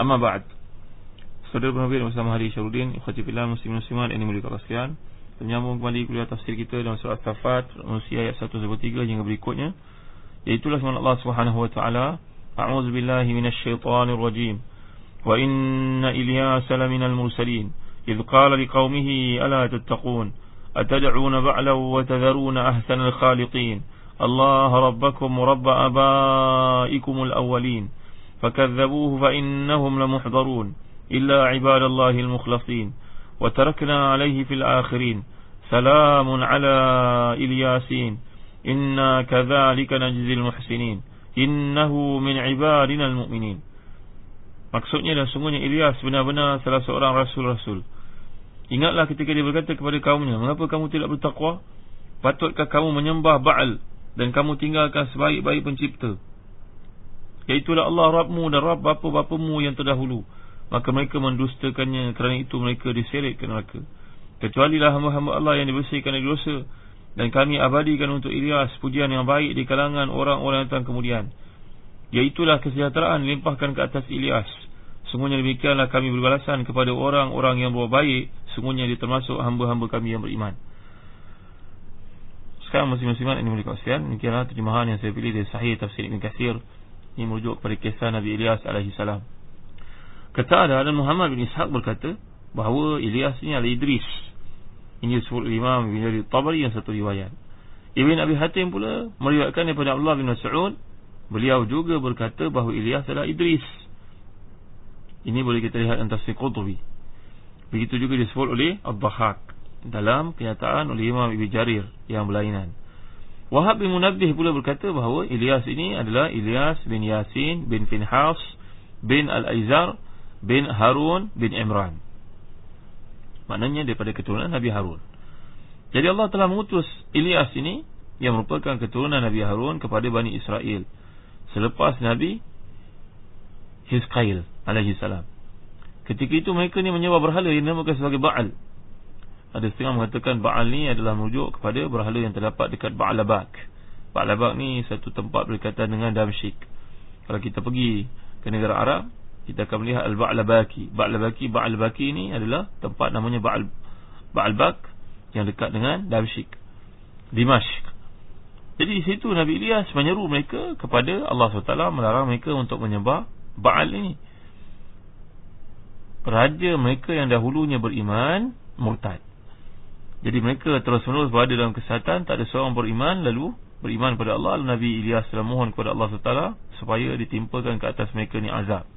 أما بعد Saudara penerbit bersama Hari Syarudin Ikhwati Bilal Muslim Muslimat Ini mulia kekasian Menyambung kembali kuliah tafsir kita Dalam surat Tafat Manusia ayat 1-3 Hingga berikutnya Iaitulah semangat Allah Subhanahu Wa Taala. A'udzu billahi minasyaitonir rajim Wa inna Ilyasa laminal mursalin إذ قال لقومه ألا تتقون أتدعون بعلا وتذرون أحسن الخالقين الله ربكم ورب أبائكم الأولين فكذبوه فإنهم لمحضرون إلا عباد الله المخلصين وتركنا عليه في الآخرين سلام على إلياسين إنا كذلك نجزي المحسنين إنه من عبادنا المؤمنين Maksudnya dan sungguhnya Ilyas benar-benar salah seorang rasul-rasul. Ingatlah ketika dia berkata kepada kaumnya, "Mengapa kamu tidak bertakwa? Patutkah kamu menyembah Baal dan kamu tinggalkan sebaik-baik pencipta?" Iaitulah Allah Rabbmu dan Rabb bapa-bapamu yang terdahulu. Maka mereka mendustakannya kerana itu mereka diseret ke neraka. Kecualilah hamba-hamba Allah yang dibersihkan dari dosa dan kami abadikan untuk Ilyas pujian yang baik di kalangan orang-orang yang datang kemudian. Iaitulah kesejahteraan limpahkan ke atas Ilyas. Sungguhnya demikianlah kami berbalasan kepada orang-orang yang berbuat baik Sungguhnya dia termasuk hamba-hamba kami yang beriman Sekarang muslim-muslimat ini mulia kawasan Demikianlah terjemahan yang saya pilih dari sahih tafsir Ibn Kathir Ini merujuk kepada kisah Nabi Ilyas AS Kata ada Muhammad bin Ishaq berkata Bahawa Ilyas ini adalah Idris Ini disebut Imam bin Jari Tabari yang satu riwayat Ibn Abi Hatim pula meriwayatkan daripada Allah bin Mas'ud Beliau juga berkata bahawa Ilyas adalah Idris ini boleh kita lihat dalam tafsir Qurtubi. Begitu juga disebut oleh Al-Bahak dalam kenyataan oleh Imam Ibn Jarir yang berlainan. Wahab bin Munabbih pula berkata bahawa Ilyas ini adalah Ilyas bin Yasin bin Finhas bin Al-Aizar bin Harun bin Imran. Maknanya daripada keturunan Nabi Harun. Jadi Allah telah mengutus Ilyas ini yang merupakan keturunan Nabi Harun kepada Bani Israel. Selepas Nabi Hizqail alaihi salam. Ketika itu mereka ni menyembah berhala yang dinamakan sebagai Baal. Ada setengah mengatakan Baal ni adalah merujuk kepada berhala yang terdapat dekat Baalabak. Baalabak ni satu tempat berkaitan dengan Damsyik. Kalau kita pergi ke negara Arab, kita akan melihat Al-Baalabaki. Baalabaki, Baalabaki ni adalah tempat namanya Baal Baalbak yang dekat dengan Damsyik. Dimashq. Jadi di situ Nabi Ilyas menyeru mereka kepada Allah SWT melarang mereka untuk menyembah Baal ini Raja mereka yang dahulunya beriman Murtad Jadi mereka terus menerus berada dalam kesihatan Tak ada seorang beriman Lalu beriman kepada Allah. Nabi Ilyas telah mohon kepada Allah SWT Supaya ditimpakan ke atas mereka ni azab.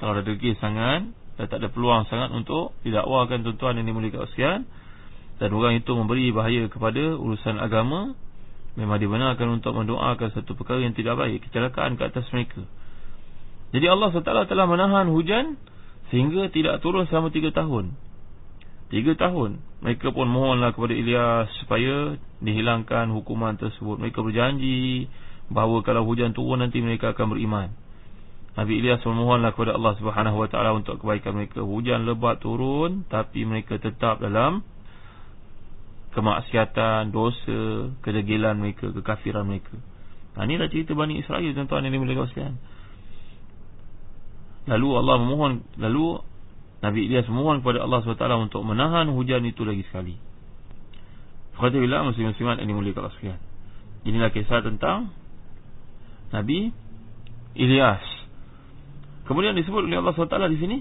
Kalau ada degil sangat Dan tak ada peluang sangat untuk Didakwakan tuan-tuan yang dimulikkan usian Dan orang itu memberi bahaya kepada Urusan agama Memang dibenarkan untuk mendoakan satu perkara yang tidak baik Kecelakaan ke atas mereka. Jadi Allah SWT telah menahan hujan Sehingga tidak turun selama tiga tahun Tiga tahun Mereka pun mohonlah kepada Ilyas Supaya dihilangkan hukuman tersebut Mereka berjanji Bahawa kalau hujan turun nanti mereka akan beriman Nabi Ilyas memohonlah kepada Allah SWT Untuk kebaikan mereka Hujan lebat turun Tapi mereka tetap dalam kemaksiatan, dosa, kedegilan mereka, kekafiran mereka. Ha, inilah cerita Bani Israel tuan-tuan yang dimuliakan sekalian. Lalu Allah memohon, lalu Nabi Ilyas memohon kepada Allah SWT untuk menahan hujan itu lagi sekali. Fakatibillah muslim-muslimat yang dimuliakan sekalian. Inilah kisah tentang Nabi Ilyas. Kemudian disebut oleh Allah SWT di sini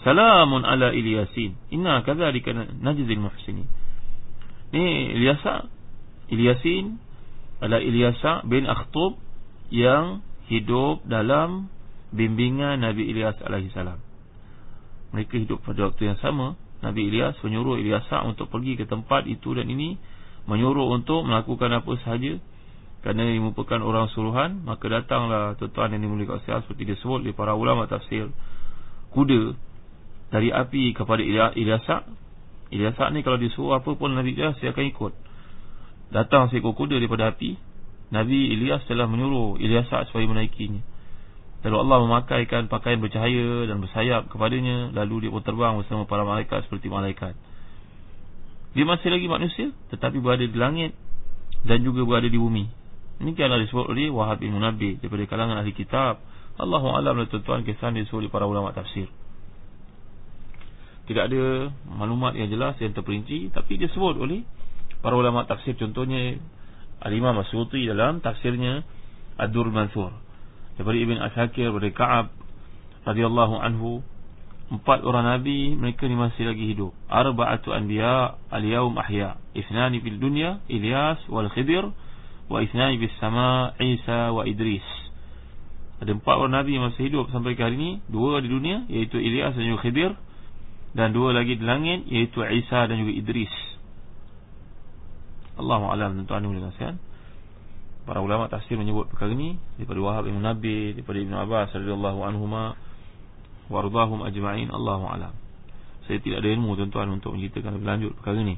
Salamun ala Ilyasin Inna kadzalika najzil muhsinin Ni Ilyasa Ilyasin Ala Ilyasa bin Akhtub Yang hidup dalam Bimbingan Nabi Ilyas alaihissalam Mereka hidup pada waktu yang sama. Nabi Ilyas menyuruh Ilyasa untuk pergi ke tempat itu dan ini. Menyuruh untuk melakukan apa sahaja. Kerana ini merupakan orang suruhan Maka datanglah tuan-tuan yang dimulikkan Seperti disebut oleh para ulama tafsir. Kuda dari api kepada Ilyasak Ilyasak ni kalau disuruh apa pun Nabi Ilyas dia akan ikut. Datang seekor kuda daripada api. Nabi Ilyas telah menyuruh Ilyasak supaya menaikinya Lalu Allah memakaikan pakaian bercahaya dan bersayap kepadanya Lalu dia pun terbang bersama para malaikat seperti malaikat. Dia masih lagi manusia Tetapi berada di langit Dan juga berada di bumi. Ini kan disebut oleh Wahab bin Munabih Daripada kalangan ahli kitab. Allahu'alam dan tuan-tuan kisah disebut oleh para ulama tafsir. Tidak ada maklumat yang jelas yang terperinci tapi disebut oleh para ulama tafsir. Contohnya Al-Imam Masyuti dalam tafsirnya Ad-Dur Mansur daripada Ibn Asakir daripada Ka'ab radhiyallahu anhu empat orang nabi mereka ni masih lagi hidup. Arba'atu anbiya al-yawm ahya. Ithnani fil dunya Ilyas wal Khidir wa ithnani bis sama Isa wa Idris. Ada empat orang nabi yang masih hidup sampai ke hari ini dua di dunia iaitu Ilyas dan Khidir dan dua lagi di langit iaitu Isa dan juga Idris. Allahu a'lam tuan-tuan dan puan Para ulama tafsir menyebut perkara ini daripada Wahab bin Nabi, daripada Ibn Abbas radhiyallahu anhuma wardahum ajma'in Allahu a'lam. Saya tidak ada ilmu tuan-tuan untuk menceritakan lebih lanjut perkara ini.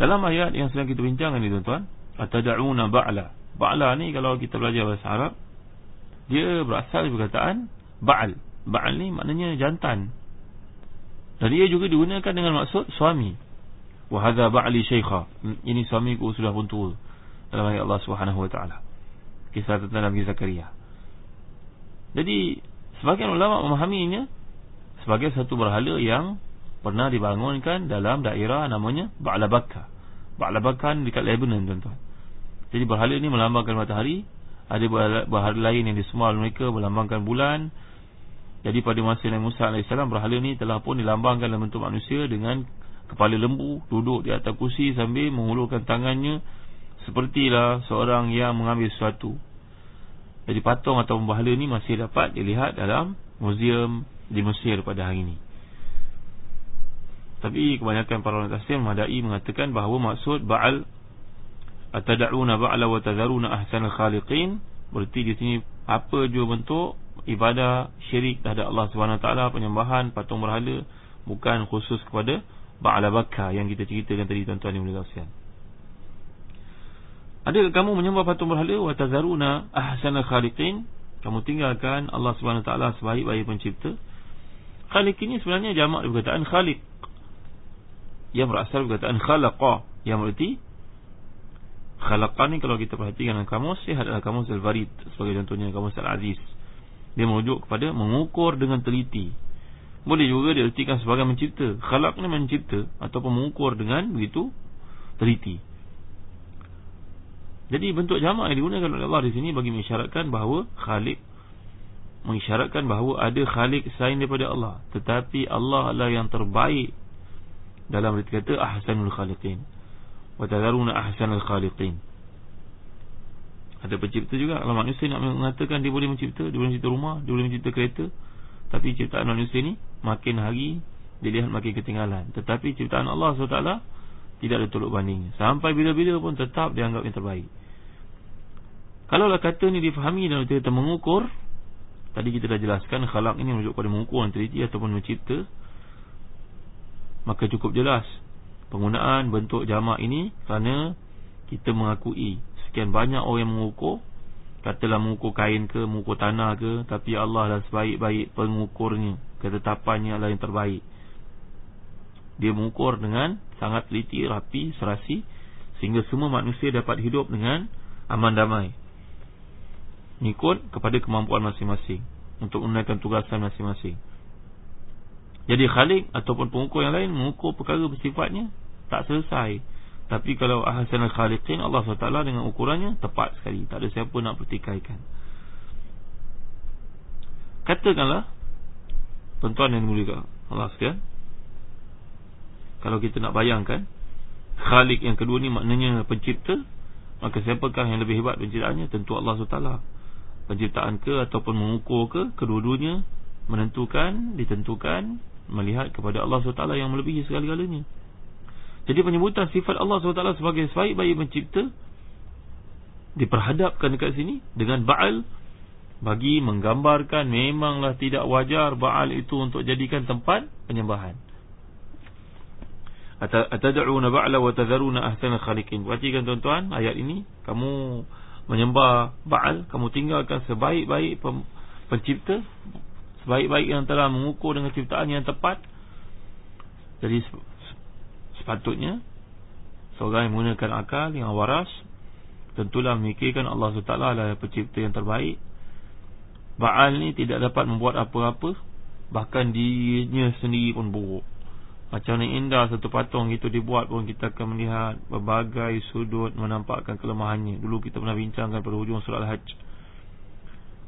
Dalam ayat yang sedang kita bincangkan ini tuan-tuan, atad'una ba'la. Ba'la ni kalau kita belajar bahasa Arab, dia berasal dari perkataan ba'al. Ba'al ni maknanya jantan. Dan ia juga digunakan dengan maksud suami. Wa hadza ba'li syaikha. Ini suamiku sudah pun tua. Dalam ayat Allah Subhanahu wa taala. Kisah tentang Nabi Zakaria. Jadi sebagian ulama memahaminya sebagai satu berhala yang pernah dibangunkan dalam daerah namanya Ba'labakka. Ba'labakka dekat Lebanon tuan-tuan. Jadi berhala ini melambangkan matahari, ada berhala lain yang disemal mereka melambangkan bulan, jadi pada masa Nabi Musa AS berhala ni telah pun dilambangkan dalam bentuk manusia dengan kepala lembu duduk di atas kursi sambil mengulurkan tangannya sepertilah seorang yang mengambil sesuatu. Jadi patung atau berhala ni masih dapat dilihat dalam muzium di Mesir pada hari ini. Tapi kebanyakan para ulama tafsir memadai mengatakan bahawa maksud ba'al atad'una ba'la wa tadharuna ahsanal khaliqin berarti di sini apa jua bentuk ibadah syirik terhadap Allah SWT penyembahan patung berhala bukan khusus kepada Ba'ala Bakar yang kita ceritakan tadi tuan-tuan yang boleh adakah kamu menyembah patung berhala? Wa tazaruna ahsana khaliqin. Kamu tinggalkan Allah SWT sebaik-baik pencipta. Khaliq ini sebenarnya jamak perkataan khaliq. Yang berasal perkataan khalaqa. Yang berarti khalaqa ni kalau kita perhatikan dalam kamus ia adalah kamus al-varid sebagai contohnya kamus al-aziz. Dia merujuk kepada mengukur dengan teliti. Boleh juga diartikan sebagai mencipta. Khalaq ni mencipta Ataupun mengukur dengan begitu teliti Jadi bentuk jamak yang digunakan oleh Allah di sini Bagi mengisyaratkan bahawa Khalik Mengisyaratkan bahawa ada Khalik selain daripada Allah. Tetapi Allah adalah yang terbaik Dalam arti kata Ahsanul Khaliqin. Wa tadaruna ahsanul Khaliqin. Ada pencipta juga. Kalau manusia nak mengatakan dia boleh mencipta Dia boleh mencipta rumah Dia boleh mencipta kereta. Tapi ciptaan manusia ni Makin hari Dilihat makin ketinggalan. Tetapi ciptaan Allah SWT Tidak ada tolok banding. Sampai bila-bila pun tetap dianggap yang terbaik Kalaulah kata ni difahami Dan kita mengukur Tadi kita dah jelaskan Khalak ini menunjuk pada mengukur Yang teliti ataupun mencipta Maka cukup jelas Penggunaan bentuk jamak ini Kerana kita mengakui sekian banyak orang yang mengukur Katalah mengukur kain ke Mengukur tanah ke Tapi Allah adalah sebaik-baik pengukurnya Ketetapannya adalah yang terbaik. Dia mengukur dengan Sangat teliti, rapi, serasi Sehingga semua manusia dapat hidup dengan Aman damai Mengikut kepada kemampuan masing-masing. Untuk menunaikan tugasan masing-masing. Jadi khalik Ataupun pengukur yang lain Mengukur perkara bersifatnya Tak selesai. Tapi kalau ahsan al-khaliqin Allah SWT dengan ukurannya tepat sekali. Tak ada siapa nak pertikaikan. Katakanlah Tuan-tuan yang mulia Allah sekalian Kalau kita nak bayangkan Khalik yang kedua ni maknanya pencipta Maka siapakah yang lebih hebat penciptaannya Tentu Allah SWT Penciptaan ke ataupun mengukur ke Kedua-duanya menentukan Ditentukan Melihat kepada Allah SWT yang melebihi segala-galanya. Jadi penyebutan sifat Allah SWT sebagai sebaik-baik pencipta Diperhadapkan dekat sini Dengan ba'al Bagi menggambarkan Memanglah tidak wajar ba'al itu untuk jadikan tempat penyembahan. Atad'una ba'la wa tadharuna ahsana khaliqin. Perhatikan tuan-tuan ayat ini kamu menyembah ba'al kamu tinggalkan sebaik-baik pencipta sebaik-baik yang telah mengukur dengan ciptaan yang tepat. Jadi sepatutnya seorang yang menggunakan akal yang waras tentulah memikirkan Allah SWT adalah pencipta yang terbaik. Ba'al ni tidak dapat membuat apa-apa Bahkan dirinya sendiri pun buruk macam ni indah satu patung itu dibuat pun kita akan melihat berbagai sudut menampakkan kelemahannya. Dulu kita pernah bincangkan pada hujung surah Al-Hajj.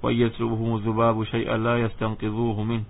Wa yasrubuhum zubabu syai'an la yastanqidhuhu min.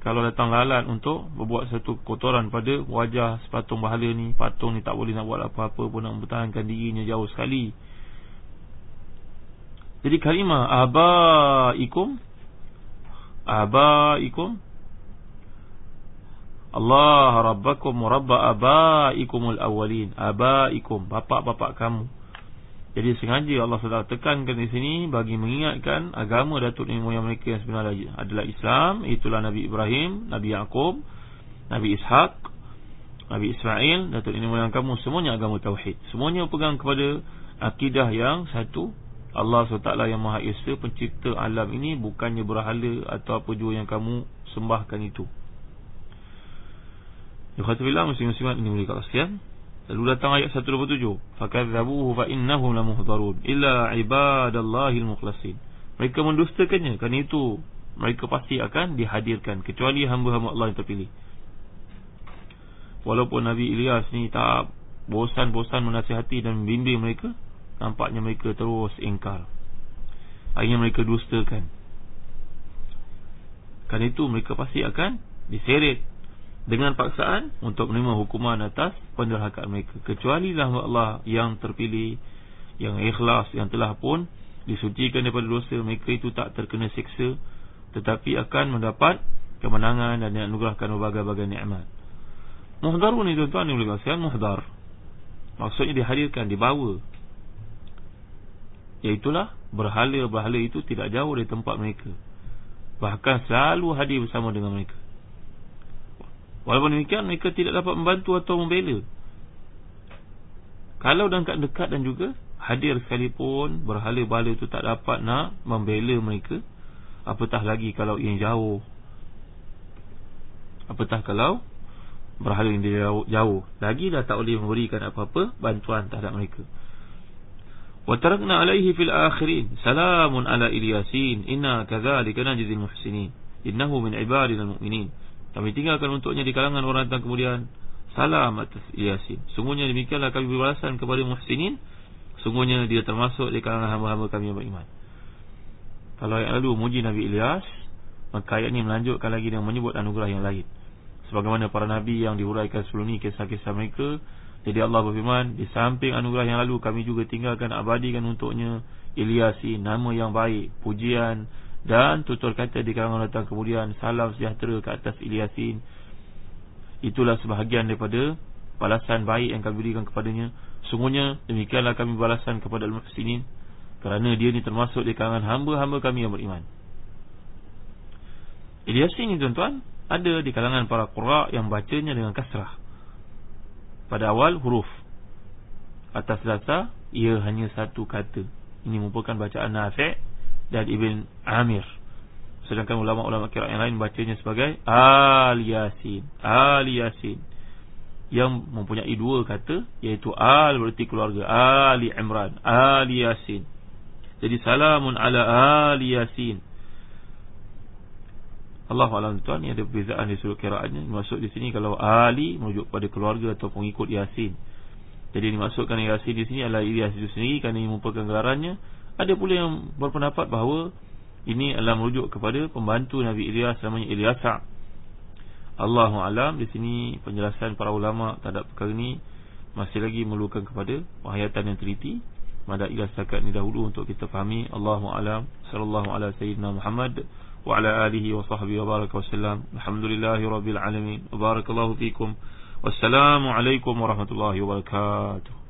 Kalau datang lalat untuk berbuat satu kotoran pada wajah sepatung bahala ni, patung ni tak boleh nak buat apa-apa pun nak mempertahankan dirinya jauh sekali. Jadi kalimah abaikum abaikum Allah rabbakum rabba abaikumul awwalin. Abaikum bapak-bapak kamu. Jadi sengaja Allah sedang tekankan di sini bagi mengingatkan agama datuk nenek moyang mereka yang sebenarnya adalah Islam. Itulah Nabi Ibrahim Nabi Yaqub Nabi Ishaq Nabi Ismail datuk nenek moyang kamu. Semuanya agama tauhid. Semuanya pegang kepada akidah yang satu. Allah SWT yang Maha Esa pencipta alam ini bukannya berhala atau apa jua yang kamu sembahkan itu Yukhatibillah muslim-muslimat ini mulia sekian Lalu datang ayat 127 Fakadzabuhu fa innahum lamuhdarun Illa ibadallahil mukhlasin Mereka mendustakannya. Kerana itu mereka pasti akan dihadirkan Kecuali hamba-hamba Allah yang terpilih. Walaupun Nabi Ilyas ni tak Bosan-bosan menasihati dan membimbing mereka Nampaknya mereka terus ingkar. Akhirnya mereka dustakan. Kerana itu mereka pasti akan Diseret dengan paksaan untuk menerima hukuman atas penderhakaan mereka. Kecuali lah Allah yang terpilih yang ikhlas yang telah pun disucikan daripada dosa mereka itu tak terkena siksa tetapi akan mendapat kemenangan dan dianugerahkan berbagai-bagai nikmat. Muhdarun ni tuan-tuan boleh kasihan muhdar. Maksudnya dihadirkan dibawa. Iaitulah berhala-berhala itu tidak jauh dari tempat mereka. Bahkan selalu hadir bersama dengan mereka Walaupun demikian mereka tidak dapat membantu atau membela Kalau dan kat dekat dan juga Hadir sekalipun Berhala-bala itu tak dapat nak membela mereka Apatah lagi kalau yang jauh Apatah kalau Berhala yang jauh, jauh Lagi dah tak boleh memberikan apa-apa Bantuan terhadap mereka وَتَرَكْنَا عَلَيْهِ فِي الْآخِرِينَ سَلَامٌ عَلَى إِلْيَاسِينَ إِنَّا كَذَلِكَ نَجْزِي الْمُحْسِنِينَ إِنَّهُ مِنْ عِبَادِنَا الْمُؤْمِنِينَ kami tinggalkan untuknya di kalangan orang datang kemudian Salam atas Yasin. Sungguhnya demikianlah kami berbalasan kepada Muhsinin. Sungguhnya dia termasuk di kalangan hamba-hamba kami yang beriman. Kalau yang lalu muji Nabi Ilyas Maka ayat ini melanjutkan lagi dengan menyebut anugerah yang lain. Sebagaimana para Nabi yang diuraikan sebelum ini Kisah-kisah mereka Jadi Allah berfirman Di samping anugerah yang lalu kami juga tinggalkan abadikan untuknya Ilyasin Nama yang baik Pujian dan tutur kata di kalangan datang kemudian Salam sejahtera ke atas Ilyasin Itulah sebahagian daripada Balasan baik yang kami berikan kepadanya. Sungguhnya demikianlah kami balasan kepada Al-Muhsinin Kerana dia ni termasuk di kalangan hamba-hamba kami yang beriman. Ilyasin ni tuan-tuan Ada di kalangan para qura' yang bacanya dengan kasrah. Pada awal huruf Atas dasar Ia hanya satu kata. Ini merupakan bacaan nafi' dan Ibn Amir. Sedangkan ulama-ulama kira yang lain bacanya sebagai Al-Yasin Al-Yasin yang mempunyai dua kata iaitu Al berarti keluarga. Ali Imran. Al-Yasin jadi salamun ala Al-Yasin Allah Alam tuan ni ada perbezaan di sudut kiraannya. Masuk di sini kalau Ali merujuk pada keluarga atau pengikut Yasin. Jadi dimaksudkan Yasin di sini adalah Ilyas itu sendiri kerana ini merupakan gelarannya ada pula yang berpendapat bahawa Ini adalah merujuk kepada pembantu Nabi Ilyas namanya Ilyasa. Allahu alam di sini penjelasan para ulama terhadap perkara ini masih lagi memerlukan kepada penghayatan yang teliti. Mada ila setakat ini dahulu untuk kita fahami Allahu alam sallallahu ala sayyidina Muhammad wa ala alihi wa sahbihi wa baraka wasallam. Alhamdulillahi rabbil alamin. Barakallahu fikum. Wassalamu alaikum warahmatullahi wabarakatuh.